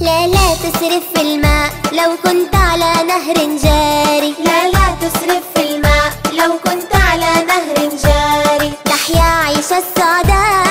لا لا تسرف في الماء لو كنت على نهر جاري. لا لا تسرف في الماء لو كنت على نهر جاري. تحيا عيش السعداء.